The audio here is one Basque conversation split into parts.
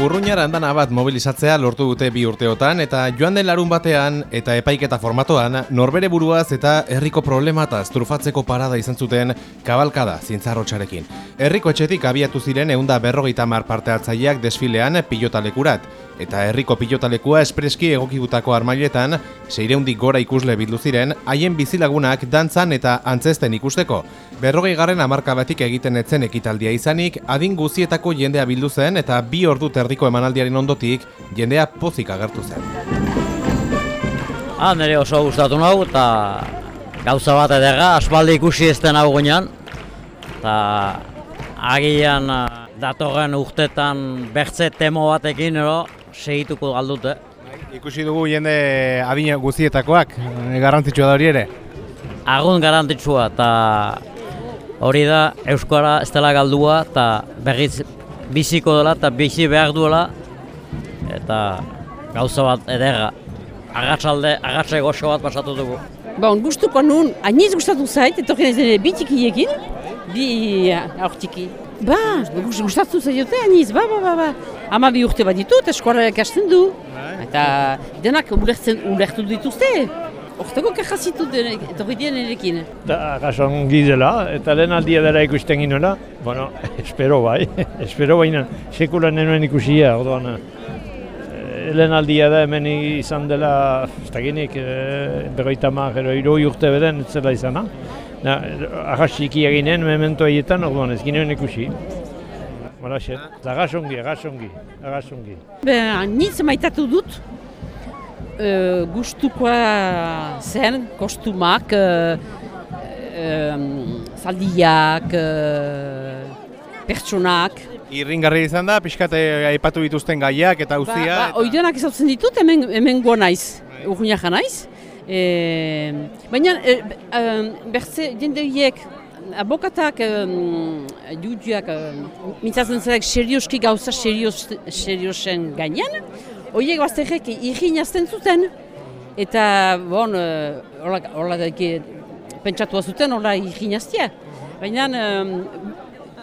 Urruñara andana bat mobilizatzea lortu dute bi urteotan eta joan den larun batean eta epaiketa formatoan norbere buruaz eta herriko problemataz trufatzeko parada izan zuten kabalkada zintzarrotxarekin. Herriko etxetik abiatu ziren eunda berrogeita mar parte hartzaileak desfilean pilotalekurat eta herriko pilotalekua espreski egokigutako armailetan seireundik gora ikusle bildu ziren haien bizilagunak dantzan eta antzesten ikusteko. Berrogei garren amarkabatik egiten etzen ekitaldia izanik, adin guzietako jendea bildu zen eta bi ordu terdiko emanaldiaren ondotik jendea pozik agertu zen. Ah, nire oso gustatu nahu eta gauza bat edera, aspaldi ikusi ezten hau guinan. Eta agian ah, datorren urtetan bertze temo batekin ero, segituko galdute. Ikusi dugu jende adin guzietakoak, garrantzitsua da hori ere. Agun garantitsua eta hori da Euskara ez dela galdua eta berriz biziko dela eta bizi behar duela eta gauza bat ederra. Agatzalde, agatze goxo bat pasatu dugu. Ba, on gustuko nun, aniz gustatu zait, etorri nahi ere bi tikiekin, bi aurtiki. Ba, gust- gustatu zaiote aniz, ba, ba, ba, ba. Ama bi urte bat ditut, eskola ikasten du. Eta denak ulertzen, ulertu dituzte. Hortako kajazitu denek, etorri dien erekin. Da, gasongi dela, eta lehen aldia dela ikusten ginoela, bueno, espero bai, espero baina sekulan nenuen ikusia, orduan, eh, lehen aldia da hemen izan dela, ez dakinik, e, berroita mar, ero iroi urte beden, ez zela izana. Na, ahasiki eginen, memento haietan, orduan, ez ginoen ikusi. Horaxe, da gasongi, gasongi, gasongi. Be, aniz maitatu dut, e, gustukoa zen, kostumak, e, e, zaldiak, e, pertsonak. Irringarri izan da, pixkate aipatu dituzten gaiak eta uzia. Ba, ba, oidenak ezautzen ditut, hemen, hemen goa naiz, urgunak naiz. E, baina, e, e, bertze jende horiek, abokatak, um, judiak, uh, mintzatzen zarek serioski gauza serios, seriosen gainean, horiek bazterrek irrin azten zuten. Eta, bon, hola, hola dake, pentsatu zuten, hola irrin aztia. Baina, um,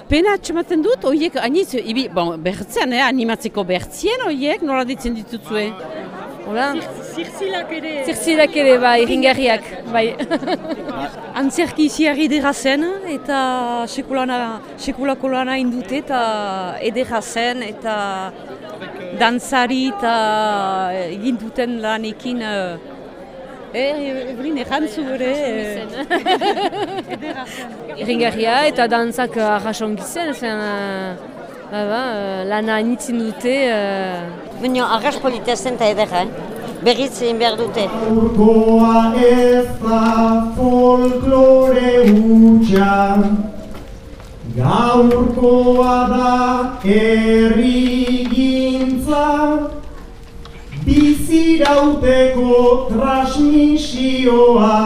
pena atxematen dut, horiek, ibi, bon, bertzean, eh, animatzeko bertzien horiek, nola ditzen dituzue. Hola? Zirzilak ere. Zirzilak ere, bai, ringarriak, bai. Antzerki iziarri edera zen eta sekulana, sekulako lana indute eta edera zen eta dantzari eta egin duten lanekin uh, Eh, Evelin, errantzu ere. Ringarria eta dantzak arrasongi zen, zen uh, ba, ba, lana initzin dute. Uh, Baina arras polita zen eta edera, eh? berriz egin behar dute. Gaurkoa ez da folklore hutsa Gaurkoa da errigintza Bizirauteko transmisioa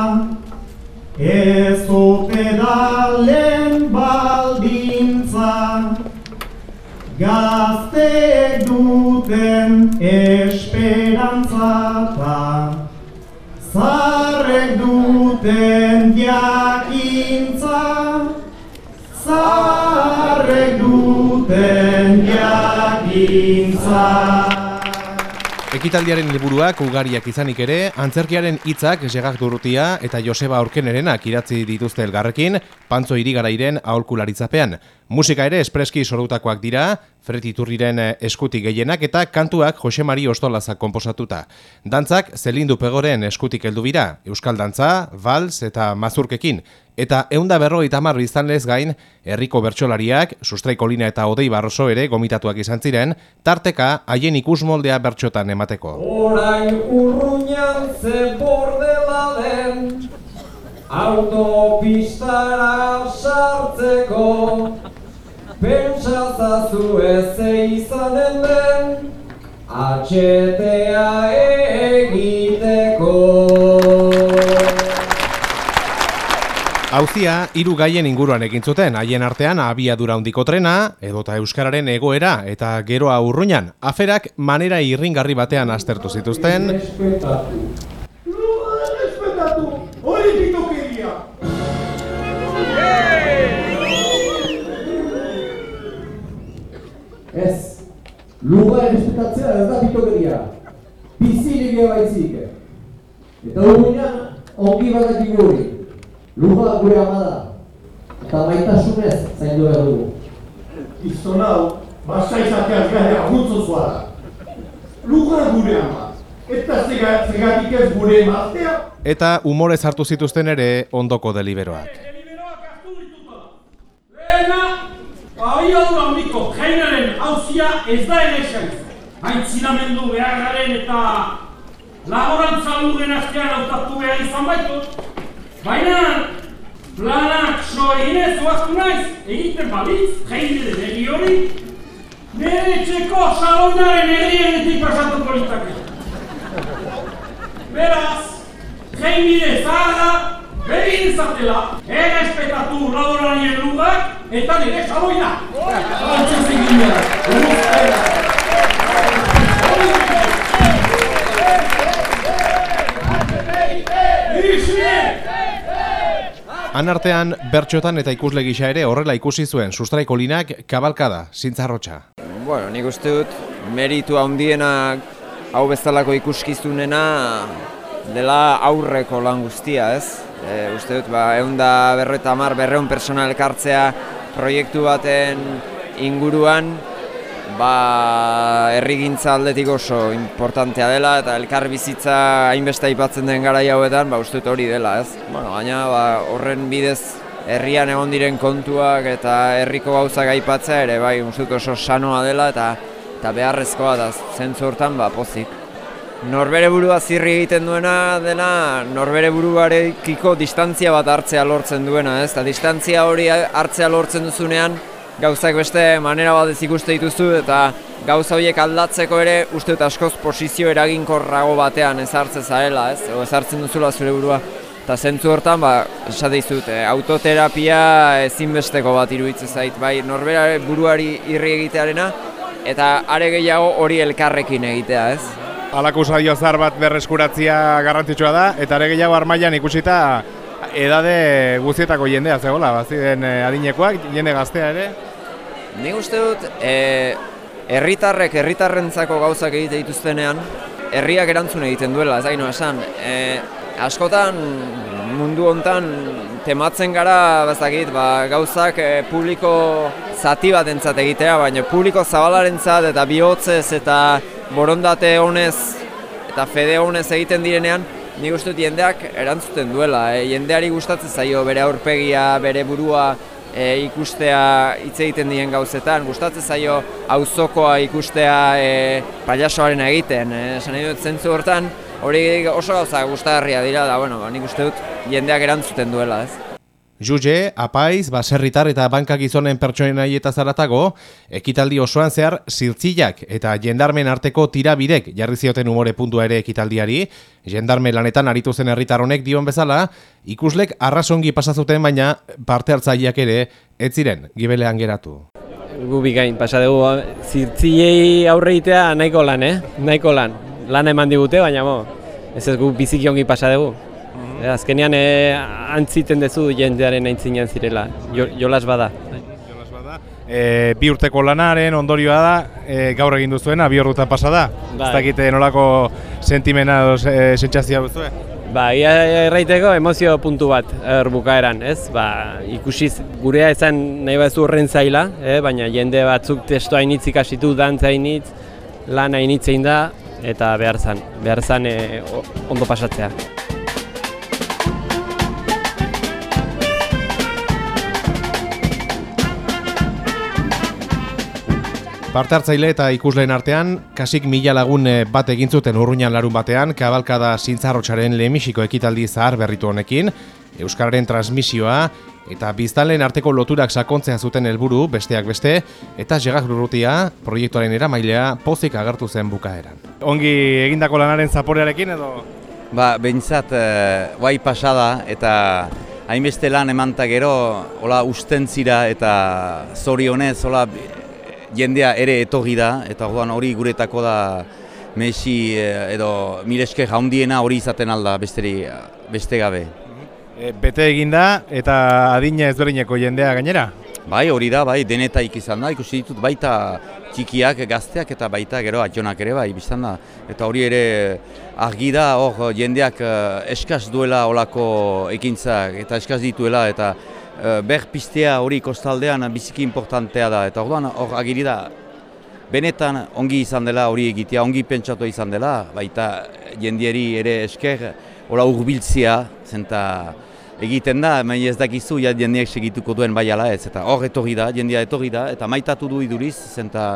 Ez ote da lehen Gazteek duten esperantza ta Zarrek duten jakintza. Zarrek duten jakintza. Ekitaldiaren liburuak ugariak izanik ere, antzerkiaren hitzak Jegak Durrutia eta Joseba Aurkenerenak idatzi dituzte elgarrekin, Pantzo Irigarairen aholkularitzapean. Musika ere espreski sorutakoak dira, Fred Iturriren eskutik gehienak eta kantuak Jose Mari Ostolazak konposatuta. Dantzak Zelindu Pegoren eskutik heldu bira, Euskal Dantza, Vals eta Mazurkekin. Eta eunda berrogeita hamar izanlez gain, herriko bertsolariak, sustraiko lina eta odei barroso ere gomitatuak izan ziren, tarteka haien ikusmoldea bertxotan emateko. Orain urruñan ze bordela den Autopistara sartzeko Pentsazazu ez izanen den HTA egiteko. Hauzia, hiru gaien inguruan egin zuten, haien artean abiadura handiko trena, edota euskararen egoera eta geroa urruñan. Aferak manera irringarri batean aztertu zituzten, Luga errespetatzea ez da pitokeria. Bizirik baizik. Eta urruinan, ongi badatik hori. Luga gure ama da. Eta maitasunez zaindu behar dugu. Gizton hau, basa izateaz gara agutzo zuara. Luga gure ama. Eta zega, zegatik ez gure emaztea. Eta umorez hartu zituzten ere ondoko deliberoak. Deliberoak hartu dituta. Lehena, abiadura handiko jainaren hauzia ez da erexen. Aintzinamendu beharraren eta laborantza lugen astean hautatu behar izan baitu. Baina, planak so eginez oaztu naiz, egiten balitz, jainire legi hori, nire etxeko salonaren herrienetik pasatuko litzake. Beraz, Jaimide zaharra, begi izatela, errespetatu laborarien lugak eta nire saloina. Hortxe zegin behar. Han artean, bertxotan eta ikusle gisa ere horrela ikusi zuen sustraiko linak kabalkada, zintzarrotxa. Bueno, nik uste dut meritu handiena hau bezalako ikuskizunena dela aurreko lan guztia, ez? E, uste dut, ba, egun da berreta mar, berreun persona elkartzea proiektu baten inguruan, ba, herrigintza aldetik oso importantea dela eta elkar bizitza hainbeste aipatzen den garai hauetan, ba, uste hori dela, ez? Bueno, gaina ba, horren bidez herrian egon diren kontuak eta herriko gauzak aipatzea ere bai, uste oso sanoa dela eta eta beharrezkoa da zentzu hortan ba, pozik. Norbere burua zirri egiten duena dela norbere buruarekiko distantzia bat hartzea lortzen duena, ez? Eta distantzia hori hartzea lortzen duzunean gauzak beste manera bat ez ikuste dituzu eta gauza horiek aldatzeko ere uste dut askoz posizio eraginkorrago batean ezartzen zarela, ez? O ezartzen duzula zure burua. Eta zentzu hortan, ba, esate dizut, eh, autoterapia ezinbesteko bat iruditzen zait, bai norbera buruari irri egitearena, eta are gehiago hori elkarrekin egitea, ez? Alako saio zar bat berreskuratzia garrantzitsua da, eta are gehiago armailan ikusita edade guztietako jendea zegoela, baziden eh, adinekoak, jende gaztea ere. Nik uste dut, e, herritarrek herritarrentzako gauzak egite dituztenean, herriak erantzun egiten duela, ez daino esan. E, askotan mundu hontan tematzen gara, bazakit, ba, gauzak e, publiko zati bat entzat egitea, baina publiko zabalarentzat eta bihotzez eta borondate honez eta fede honez egiten direnean, nik uste jendeak erantzuten duela. E, jendeari gustatzen zaio bere aurpegia, bere burua e, ikustea hitz egiten dien gauzetan, gustatzen zaio auzokoa ikustea e, pailasoaren egiten. E, esan nahi dut zentzu hortan, hori oso gauza gustagarria dira, da bueno, nik uste dut jendeak erantzuten duela, ez. Juge, apaiz, baserritar eta banka gizonen pertsonen eta zaratago, ekitaldi osoan zehar ziltzilak eta jendarmen arteko tirabirek jarri zioten umore puntua ere ekitaldiari, jendarme lanetan aritu zen herritar honek dion bezala, ikuslek arrasongi pasazuten baina parte hartzaileak ere ez ziren gibelean geratu. Gu bikain, pasa dugu, zirtzilei aurre egitea nahiko lan, eh? Nahiko lan. Lan eman digute, baina mo, ez ez gu biziki ongi pasa dugu. E, azkenean e, antziten dezu jendearen aintzinean zirela, jo, jolas bada. E, bi urteko lanaren ondorioa da, e, gaur egin duzuena, bi orduta pasa da. Bai. Ez dakite nolako sentimena edo e, sentsazioa duzue. Ba, ia erraiteko emozio puntu bat er bukaeran, ez? Ba, ikusiz gurea izan nahi bazu horren zaila, eh? baina jende batzuk testo hainitz ikasitu, dantza hainitz, lan hainitzein da, eta behar zan, behar zan e, ondo pasatzea. Parte hartzaile eta ikusleen artean, kasik mila lagun eh, bat egin zuten urruñan larun batean, kabalkada zintzarrotxaren lehemisiko ekitaldi zahar berritu honekin, Euskararen transmisioa eta biztanleen arteko loturak sakontzea zuten helburu besteak beste, eta jegak rurutia proiektuaren eramailea pozik agertu zen bukaeran. Ongi egindako lanaren zaporearekin edo? Ba, behintzat, eh, bai pasada eta hainbeste lan emanta gero, hola ustentzira eta zorionez, hola jendea ere etorri da, eta orduan hori guretako da Messi eh, edo Mileske jaundiena hori izaten alda besteri, beste gabe. E, bete eginda eta adina ezberdineko jendea gainera? Bai, hori da, bai, denetaik izan da, ikusi ditut baita txikiak, gazteak eta baita gero atxonak ere, bai, biztan da. Eta hori ere argi da, hor jendeak eh, eskaz duela olako ekintzak eta eskaz dituela eta eh, ber pistea hori kostaldean biziki importantea da. Eta orduan hor agiri da, benetan ongi izan dela hori egitea, ongi pentsatu izan dela, baita jendieri ere esker, hola urbiltzia, zenta egiten da, mai ez dakizu, ja jendeak segituko duen bai ala ez, eta hor etorri da, jendea etorri da, eta maitatu du iduriz, zenta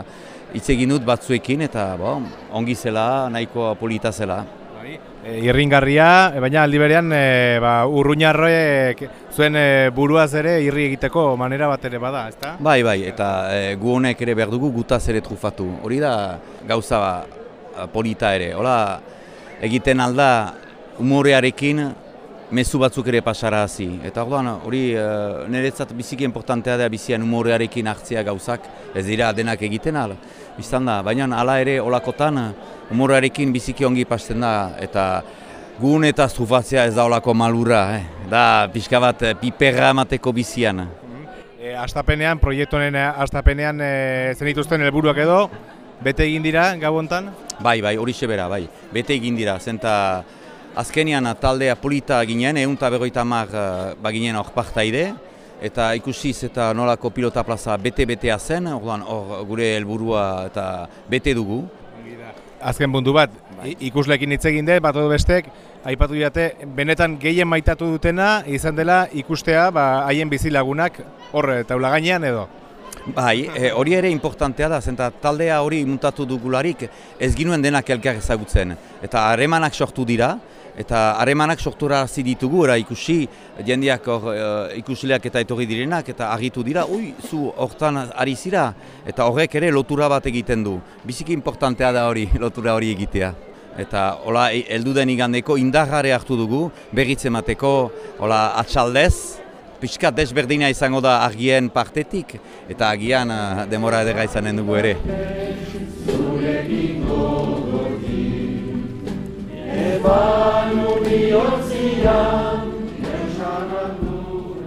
hitz egin dut batzuekin, eta bo, ongi zela, nahiko polita zela. E, irringarria, e, baina aldi berean e, ba, urruñarroek zuen e, buruaz ere irri egiteko manera bat ere bada, ezta? Bai, bai, eta e, gu honek ere behar dugu gutaz ere trufatu. Hori da gauza polita ere. Hola, egiten alda umorearekin mezu batzuk ere pasarazi. Eta orduan hori uh, niretzat biziki importantea da bizian umorearekin hartzea gauzak, ez dira denak egiten ala. Biztan da, baina hala ere olakotan umorearekin biziki ongi pasten da eta gun eta zufatzea ez da olako malura, eh? da pixka bat eh, piperra emateko bizian. E, astapenean, proiektu honen astapenean e, zenituzten helburuak edo, bete egin dira gau hontan? Bai, bai, hori bera, bai, bete egin dira, zenta Azkenian taldea polita ginen, egun eta berroita mar uh, baginen hor partaide, eta ikusiz eta nolako pilota plaza bete-betea zen, orduan hor gure helburua eta bete dugu. Azken buntu bat, bai. ikuslekin hitz egin dut, bat bestek, aipatu diate, benetan gehien maitatu dutena izan dela ikustea ba, haien bizilagunak hor taula gainean edo. Bai, e, hori ere importantea da, zenta taldea hori mutatu dugularik ez ginuen denak elkar ezagutzen. Eta harremanak sortu dira, eta harremanak sortura hasi ditugu, era ikusi, jendeak hor uh, ikusileak eta etorri direnak, eta argitu dira, ui, zu hortan ari zira, eta horrek ere lotura bat egiten du. Biziki importantea da hori, lotura hori egitea. Eta hola, e, heldu den igandeko indarrare hartu dugu, berritzen mateko, hola, atxaldez, pixka desberdina izango da argien partetik, eta agian uh, demora edera izanen dugu ere.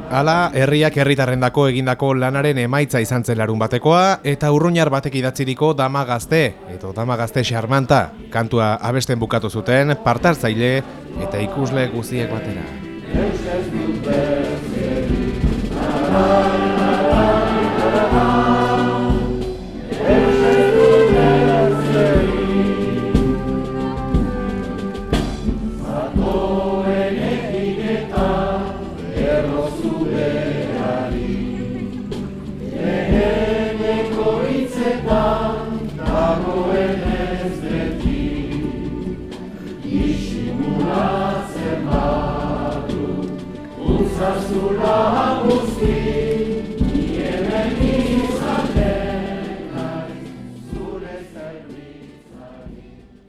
Hala, herriak herritarrendako egindako lanaren emaitza izan zen batekoa, eta urruñar batek idatziriko dama gazte, eta dama gazte xarmanta, kantua abesten bukatu zuten, partartzaile eta ikusle guziek batera. nosso bem.